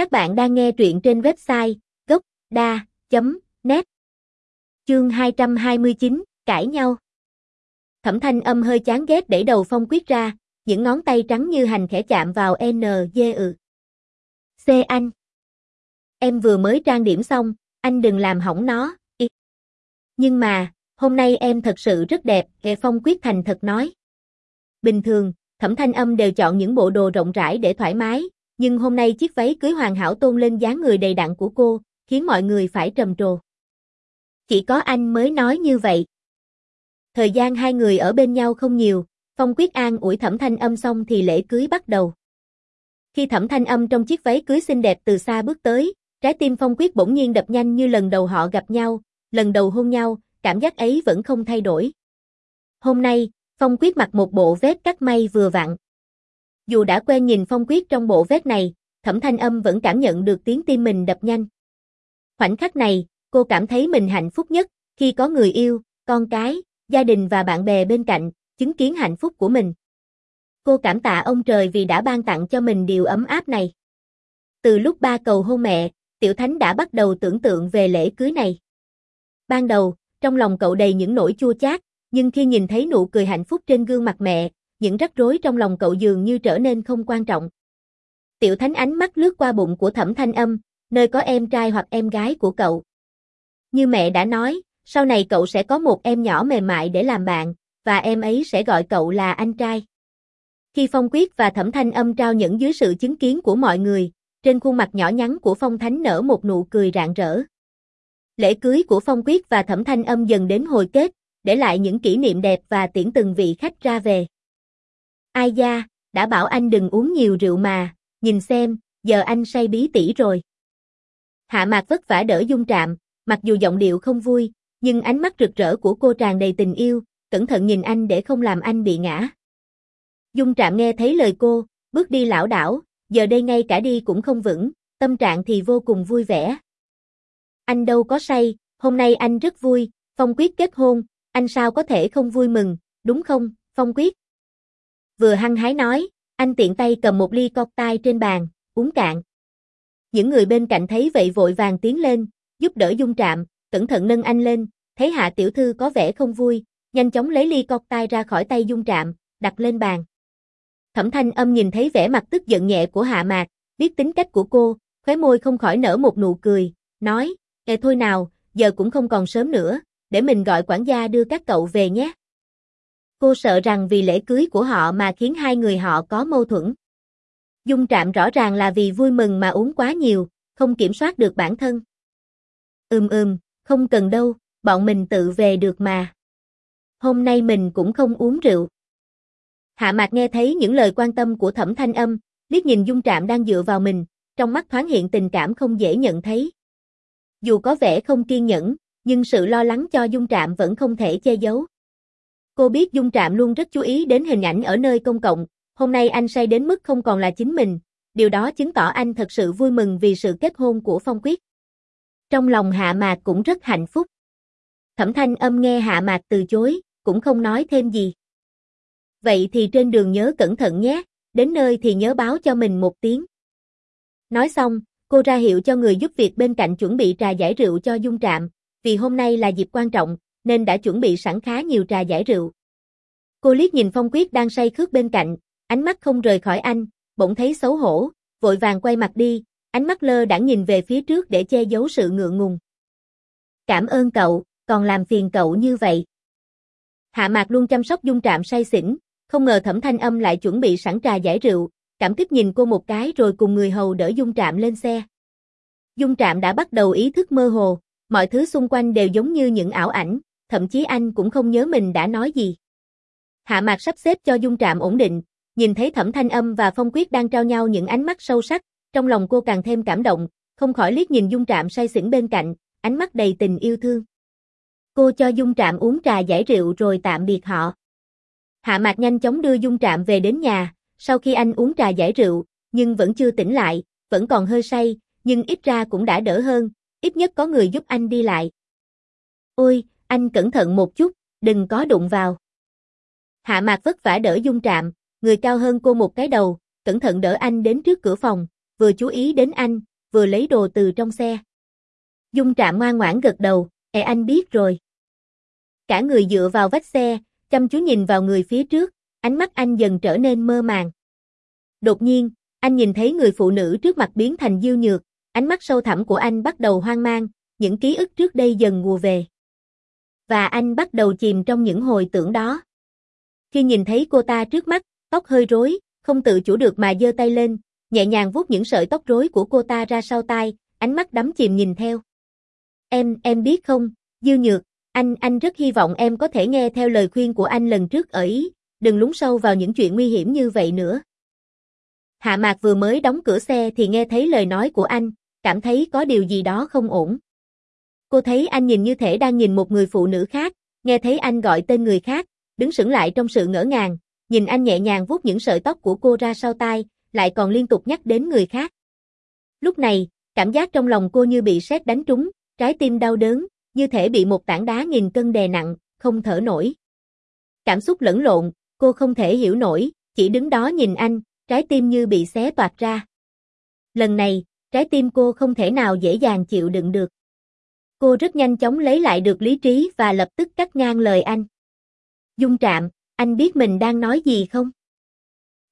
Các bạn đang nghe truyện trên website gốc.da.net Chương 229, cãi nhau Thẩm thanh âm hơi chán ghét để đầu phong quyết ra, những ngón tay trắng như hành khẽ chạm vào N, G, ừ. C anh. Em vừa mới trang điểm xong, anh đừng làm hỏng nó, y. Nhưng mà, hôm nay em thật sự rất đẹp, Ghệ phong quyết thành thật nói. Bình thường, thẩm thanh âm đều chọn những bộ đồ rộng rãi để thoải mái, nhưng hôm nay chiếc váy cưới hoàn hảo tôn lên dáng người đầy đặn của cô, khiến mọi người phải trầm trồ. Chỉ có anh mới nói như vậy. Thời gian hai người ở bên nhau không nhiều, Phong Quyết An ủi Thẩm Thanh Âm xong thì lễ cưới bắt đầu. Khi Thẩm Thanh Âm trong chiếc váy cưới xinh đẹp từ xa bước tới, trái tim Phong Quyết bỗng nhiên đập nhanh như lần đầu họ gặp nhau, lần đầu hôn nhau, cảm giác ấy vẫn không thay đổi. Hôm nay, Phong Quyết mặc một bộ vest cắt may vừa vặn. Dù đã quen nhìn Phong Quyết trong bộ vest này, Thẩm Thanh Âm vẫn cảm nhận được tiếng tim mình đập nhanh. Khoảnh khắc này, cô cảm thấy mình hạnh phúc nhất, khi có người yêu, con cái, gia đình và bạn bè bên cạnh, chứng kiến hạnh phúc của mình. Cô cảm tạ ông trời vì đã ban tặng cho mình điều ấm áp này. Từ lúc ba cầu hôn mẹ, Tiểu Thánh đã bắt đầu tưởng tượng về lễ cưới này. Ban đầu, trong lòng cậu đầy những nỗi chua chát, nhưng khi nhìn thấy nụ cười hạnh phúc trên gương mặt mẹ, những rắc rối trong lòng cậu dường như trở nên không quan trọng. Tiểu Thánh ánh mắt lướt qua bụng của Thẩm Thanh Âm, nơi có em trai hoặc em gái của cậu. Như mẹ đã nói, sau này cậu sẽ có một em nhỏ mềm mại để làm bạn, và em ấy sẽ gọi cậu là anh trai. Khi Phong Quyết và Thẩm Thanh Âm trao nhẫn dưới sự chứng kiến của mọi người, trên khuôn mặt nhỏ nhắn của Phong Thánh nở một nụ cười rạng rỡ. Lễ cưới của Phong Quyết và Thẩm Thanh Âm dần đến hồi kết, để lại những kỷ niệm đẹp và tiễn từng vị khách ra về. Ai da, đã bảo anh đừng uống nhiều rượu mà, nhìn xem, giờ anh say bí tỉ rồi. Hạ Mạc vất vả đỡ Dung Trạm, mặc dù giọng điệu không vui, nhưng ánh mắt rực rỡ của cô tràn đầy tình yêu, cẩn thận nhìn anh để không làm anh bị ngã. Dung Trạm nghe thấy lời cô, bước đi lão đảo, giờ đây ngay cả đi cũng không vững, tâm trạng thì vô cùng vui vẻ. Anh đâu có say, hôm nay anh rất vui, Phong Quyết kết hôn, anh sao có thể không vui mừng, đúng không, Phong Quyết? Vừa hăng hái nói, anh tiện tay cầm một ly cocktail trên bàn, uống cạn. Những người bên cạnh thấy vậy vội vàng tiến lên, giúp đỡ Dung Trạm, cẩn thận nâng anh lên, thấy Hạ tiểu thư có vẻ không vui, nhanh chóng lấy ly cocktail ra khỏi tay Dung Trạm, đặt lên bàn. Thẩm Thanh Âm nhìn thấy vẻ mặt tức giận nhẹ của Hạ Mạc, biết tính cách của cô, khóe môi không khỏi nở một nụ cười, nói, "Ê thôi nào, giờ cũng không còn sớm nữa, để mình gọi quản gia đưa các cậu về nhé." Cô sợ rằng vì lễ cưới của họ mà khiến hai người họ có mâu thuẫn. Dung Trạm rõ ràng là vì vui mừng mà uống quá nhiều, không kiểm soát được bản thân. Ừm ừm, không cần đâu, bọn mình tự về được mà. Hôm nay mình cũng không uống rượu. Hạ Mạc nghe thấy những lời quan tâm của Thẩm Thanh Âm, liếc nhìn Dung Trạm đang dựa vào mình, trong mắt thoáng hiện tình cảm không dễ nhận thấy. Dù có vẻ không kiên nhẫn, nhưng sự lo lắng cho Dung Trạm vẫn không thể che giấu. Cô biết Dung Trạm luôn rất chú ý đến hình ảnh ở nơi công cộng, hôm nay anh say đến mức không còn là chính mình, điều đó chứng tỏ anh thật sự vui mừng vì sự kết hôn của Phong Quyết. Trong lòng Hạ Mạc cũng rất hạnh phúc. Thẩm Thanh âm nghe Hạ Mạc từ chối, cũng không nói thêm gì. Vậy thì trên đường nhớ cẩn thận nhé, đến nơi thì nhớ báo cho mình một tiếng. Nói xong, cô ra hiệu cho người giúp việc bên cạnh chuẩn bị trà giải rượu cho Dung Trạm, vì hôm nay là dịp quan trọng, nên đã chuẩn bị sẵn khá nhiều trà giải rượu. Cô liếc nhìn Phong Quyết đang say khước bên cạnh, ánh mắt không rời khỏi anh, bỗng thấy xấu hổ, vội vàng quay mặt đi, ánh mắt lơ đãng nhìn về phía trước để che giấu sự ngượng ngùng. Cảm ơn cậu, còn làm phiền cậu như vậy. Hạ Mạc luôn chăm sóc Dung Trạm say xỉn, không ngờ Thẩm Thanh Âm lại chuẩn bị sẵn trà giải rượu, cảm kích nhìn cô một cái rồi cùng người hầu đỡ Dung Trạm lên xe. Dung Trạm đã bắt đầu ý thức mơ hồ, mọi thứ xung quanh đều giống như những ảo ảnh, thậm chí anh cũng không nhớ mình đã nói gì. Hạ Mạc sắp xếp cho Dung Trạm ổn định, nhìn thấy Thẩm Thanh Âm và Phong Quyết đang trao nhau những ánh mắt sâu sắc, trong lòng cô càng thêm cảm động, không khỏi liếc nhìn Dung Trạm say xỉn bên cạnh, ánh mắt đầy tình yêu thương. Cô cho Dung Trạm uống trà giải rượu rồi tạm biệt họ. Hạ Mạc nhanh chóng đưa Dung Trạm về đến nhà, sau khi anh uống trà giải rượu, nhưng vẫn chưa tỉnh lại, vẫn còn hơi say, nhưng ít ra cũng đã đỡ hơn, ít nhất có người giúp anh đi lại. Ôi, anh cẩn thận một chút, đừng có đụng vào. Hạ Mạc vất vả đỡ Dung Trạm, người cao hơn cô một cái đầu, cẩn thận đỡ anh đến trước cửa phòng, vừa chú ý đến anh, vừa lấy đồ từ trong xe. Dung Trạm ngoan ngoãn gật đầu, "Ê anh biết rồi." Cả người dựa vào vách xe, chăm chú nhìn vào người phía trước, ánh mắt anh dần trở nên mơ màng. Đột nhiên, anh nhìn thấy người phụ nữ trước mặt biến thành diêu nhược, ánh mắt sâu thẳm của anh bắt đầu hoang mang, những ký ức trước đây dần ngùa về. Và anh bắt đầu chìm trong những hồi tưởng đó. Khi nhìn thấy cô ta trước mắt, tóc hơi rối, không tự chủ được mà giơ tay lên, nhẹ nhàng vuốt những sợi tóc rối của cô ta ra sau tai, ánh mắt đắm chìm nhìn theo. Em, em biết không, Dư Nhược, anh, anh rất hy vọng em có thể nghe theo lời khuyên của anh lần trước ở Ý, đừng lún sâu vào những chuyện nguy hiểm như vậy nữa. Hạ Mạc vừa mới đóng cửa xe thì nghe thấy lời nói của anh, cảm thấy có điều gì đó không ổn. Cô thấy anh nhìn như thể đang nhìn một người phụ nữ khác, nghe thấy anh gọi tên người khác, đứng sững lại trong sự ngỡ ngàng, nhìn anh nhẹ nhàng vuốt những sợi tóc của cô ra sau tai, lại còn liên tục nhắc đến người khác. Lúc này, cảm giác trong lòng cô như bị sét đánh trúng, trái tim đau đớn, như thể bị một tảng đá nghìn cân đè nặng, không thở nổi. Cảm xúc lẫn lộn, cô không thể hiểu nổi, chỉ đứng đó nhìn anh, trái tim như bị xé toạc ra. Lần này, trái tim cô không thể nào dễ dàng chịu đựng được. Cô rất nhanh chóng lấy lại được lý trí và lập tức cắt ngang lời anh. Dung trạm, anh biết mình đang nói gì không?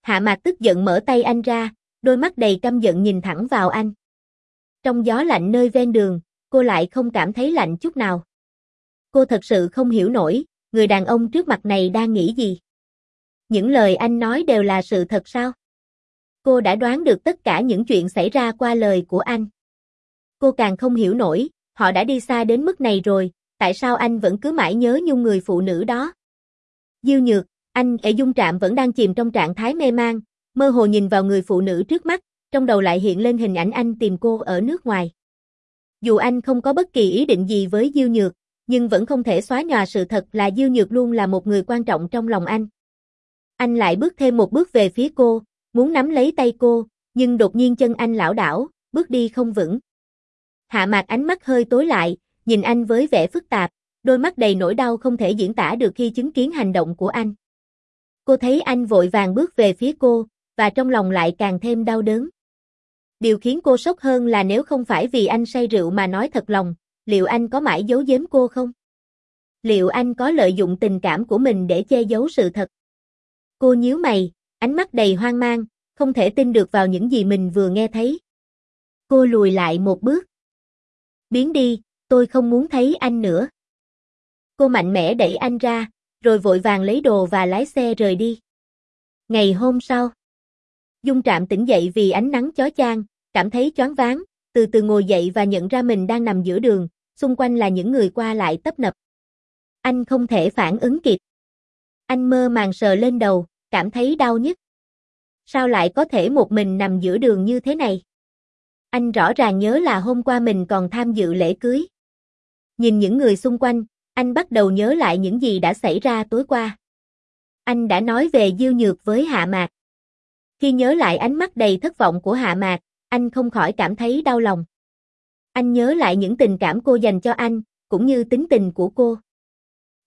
Hạ Mạc tức giận mở tay anh ra, đôi mắt đầy căm giận nhìn thẳng vào anh. Trong gió lạnh nơi ven đường, cô lại không cảm thấy lạnh chút nào. Cô thật sự không hiểu nổi, người đàn ông trước mặt này đang nghĩ gì. Những lời anh nói đều là sự thật sao? Cô đã đoán được tất cả những chuyện xảy ra qua lời của anh. Cô càng không hiểu nổi, họ đã đi xa đến mức này rồi, tại sao anh vẫn cứ mãi nhớ nhung người phụ nữ đó? Diêu nhược, anh ở dung trạm vẫn đang chìm trong trạng thái mê mang, mơ hồ nhìn vào người phụ nữ trước mắt, trong đầu lại hiện lên hình ảnh anh tìm cô ở nước ngoài. Dù anh không có bất kỳ ý định gì với Diêu Nhược, nhưng vẫn không thể xóa nhòa sự thật là Diêu Nhược luôn là một người quan trọng trong lòng anh. Anh lại bước thêm một bước về phía cô, muốn nắm lấy tay cô, nhưng đột nhiên chân anh lảo đảo, bước đi không vững. Hạ Mạc ánh mắt hơi tối lại, nhìn anh với vẻ phức tạp, đôi mắt đầy nỗi đau không thể diễn tả được khi chứng kiến hành động của anh. Cô thấy anh vội vàng bước về phía cô, và trong lòng lại càng thêm đau đớn. Điều khiến cô sốc hơn là nếu không phải vì anh say rượu mà nói thật lòng, liệu anh có mãi giấu giếm cô không? Liệu anh có lợi dụng tình cảm của mình để che giấu sự thật? Cô nhíu mày, ánh mắt đầy hoang mang, không thể tin được vào những gì mình vừa nghe thấy. Cô lùi lại một bước. Biến đi, tôi không muốn thấy anh nữa. Cô mạnh mẽ đẩy anh ra, rồi vội vàng lấy đồ và lái xe rời đi. Ngày hôm sau, Dung Trạm tỉnh dậy vì ánh nắng chói chang, cảm thấy choáng váng, từ từ ngồi dậy và nhận ra mình đang nằm giữa đường, xung quanh là những người qua lại tấp nập. Anh không thể phản ứng kịp. Anh mơ màng sờ lên đầu, cảm thấy đau nhức. Sao lại có thể một mình nằm giữa đường như thế này? Anh rõ ràng nhớ là hôm qua mình còn tham dự lễ cưới. Nhìn những người xung quanh, anh bắt đầu nhớ lại những gì đã xảy ra tối qua. Anh đã nói về Diêu Nhược với Hạ Mạc. Khi nhớ lại ánh mắt đầy thất vọng của Hạ Mạc, anh không khỏi cảm thấy đau lòng. Anh nhớ lại những tình cảm cô dành cho anh, cũng như tính tình của cô.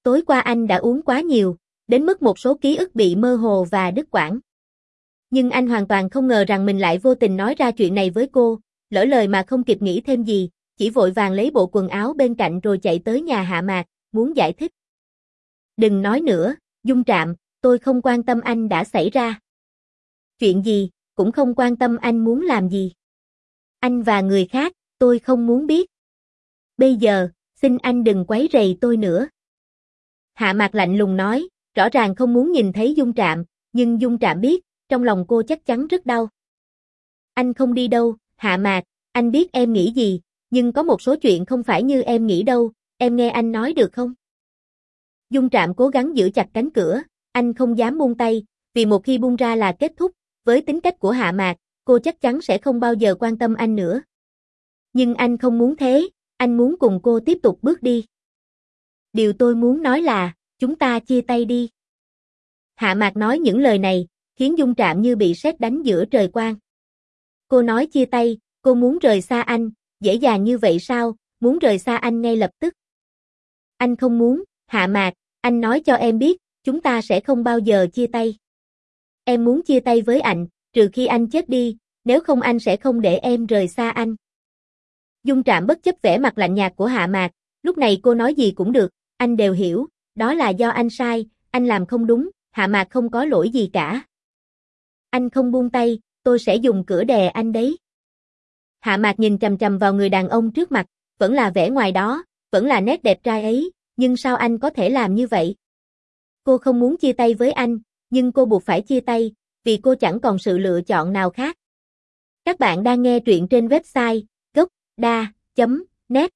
Tối qua anh đã uống quá nhiều, đến mức một số ký ức bị mơ hồ và đứt quãng. Nhưng anh hoàn toàn không ngờ rằng mình lại vô tình nói ra chuyện này với cô, lỡ lời mà không kịp nghĩ thêm gì, chỉ vội vàng lấy bộ quần áo bên cạnh rồi chạy tới nhà Hạ Mạc, muốn giải thích. Đừng nói nữa, Dung Trạm, tôi không quan tâm anh đã xảy ra. Chuyện gì, cũng không quan tâm anh muốn làm gì. Anh và người khác, tôi không muốn biết. Bây giờ, xin anh đừng quấy rầy tôi nữa. Hạ Mạc lạnh lùng nói, rõ ràng không muốn nhìn thấy Dung Trạm, nhưng Dung Trạm biết, trong lòng cô chắc chắn rất đau. Anh không đi đâu, Hạ Mạc, anh biết em nghĩ gì, nhưng có một số chuyện không phải như em nghĩ đâu, em nghe anh nói được không? Dung Trạm cố gắng giữ chặt cánh cửa, anh không dám buông tay, vì một khi buông ra là kết thúc, với tính cách của Hạ Mạc, cô chắc chắn sẽ không bao giờ quan tâm anh nữa. Nhưng anh không muốn thế, anh muốn cùng cô tiếp tục bước đi. Điều tôi muốn nói là, chúng ta chia tay đi. Hạ Mạc nói những lời này, khiến Dung Trạm như bị sét đánh giữa trời quang. Cô nói chia tay, cô muốn rời xa anh, dễ dàng như vậy sao, muốn rời xa anh ngay lập tức. Anh không muốn, Hạ Mạc, anh nói cho em biết, chúng ta sẽ không bao giờ chia tay. Em muốn chia tay với anh, trừ khi anh chết đi, nếu không anh sẽ không để em rời xa anh. Dung Trạm bất chấp vẻ mặt lạnh nhạt của Hạ Mạc, lúc này cô nói gì cũng được, anh đều hiểu, đó là do anh sai, anh làm không đúng, Hạ Mạc không có lỗi gì cả. Anh không buông tay, tôi sẽ dùng cửa đè anh đấy. Hạ Mạc nhìn trầm trầm vào người đàn ông trước mặt, vẫn là vẻ ngoài đó, vẫn là nét đẹp trai ấy, nhưng sao anh có thể làm như vậy? Cô không muốn chia tay với anh, nhưng cô buộc phải chia tay, vì cô chẳng còn sự lựa chọn nào khác. Các bạn đang nghe truyện trên website gocda.net